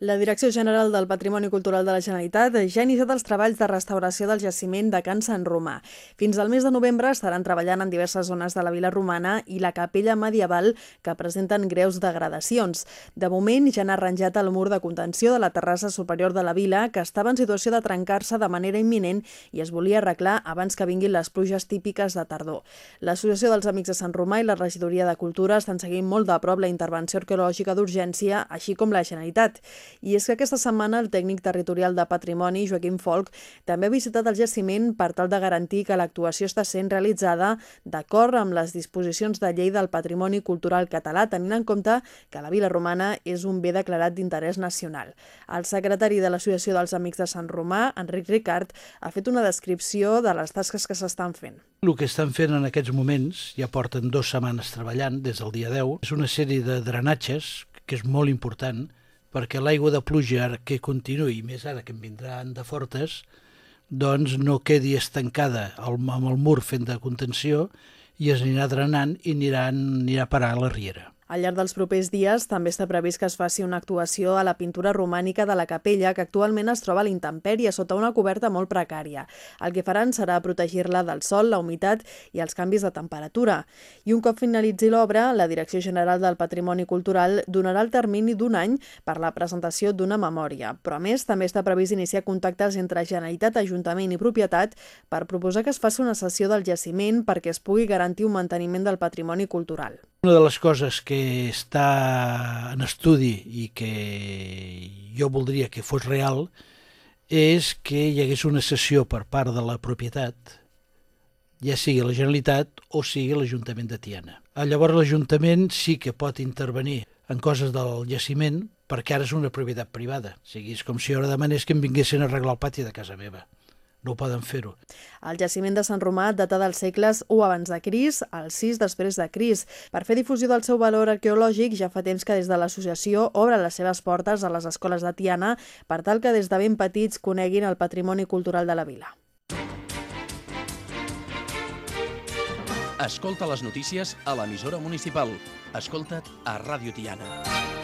La Direcció General del Patrimoni Cultural de la Generalitat ja ha iniciat els treballs de restauració del jaciment de Can Sant Romà. Fins al mes de novembre estaran treballant en diverses zones de la vila romana i la capella medieval que presenten greus degradacions. De moment ja han arranjat el mur de contenció de la terrassa superior de la vila que estava en situació de trencar-se de manera imminent i es volia arreglar abans que vinguin les pluges típiques de tardor. L'Associació dels Amics de Sant Romà i la Regidoria de Cultura estan seguint molt de prop la intervenció arqueològica d'urgència, així com la Generalitat. I és que aquesta setmana el tècnic territorial de Patrimoni, Joaquim Folk, també ha visitat el jaciment per tal de garantir que l'actuació està sent realitzada d'acord amb les disposicions de llei del patrimoni cultural català, tenint en compte que la Vila Romana és un bé declarat d'interès nacional. El secretari de l'Associació dels Amics de Sant Romà, Enric Ricard, ha fet una descripció de les tasques que s'estan fent. El que estan fent en aquests moments, ja porten dues setmanes treballant des del dia 10, és una sèrie de drenatges que és molt important perquè l'aigua de pluja que continuï, més ara que en vindran de fortes, doncs no quedi estancada amb el mur fent de contenció i es anirà drenant i aniran, anirà a parar a la riera. Al llarg dels propers dies també està previst que es faci una actuació a la pintura romànica de la capella que actualment es troba a l'intempèrie sota una coberta molt precària. El que faran serà protegir-la del sol, la humitat i els canvis de temperatura. I un cop finalitzi l'obra, la Direcció General del Patrimoni Cultural donarà el termini d'un any per la presentació d'una memòria. Però a més també està previst iniciar contactes entre Generalitat, Ajuntament i propietat per proposar que es faci una sessió del jaciment perquè es pugui garantir un manteniment del patrimoni cultural. Una de les coses que està en estudi i que jo voldria que fos real és que hi hagués una sessió per part de la propietat, ja sigui la Generalitat o sigui l'Ajuntament de Tiana. Ah, llavors l'Ajuntament sí que pot intervenir en coses del jaciment perquè ara és una propietat privada. O sigui, és com si ara demanés que em vinguessin a arreglar el pati de casa meva no poden fer-ho. El jaciment de Sant Romà data dels segles 1 abans de Cris, al 6 després de Cris. Per fer difusió del seu valor arqueològic, ja fa temps que des de l'associació obre les seves portes a les escoles de Tiana per tal que des de ben petits coneguin el patrimoni cultural de la vila. Escolta les notícies a l'emissora municipal. Escolta't a Ràdio Tiana.